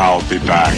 I'll be back.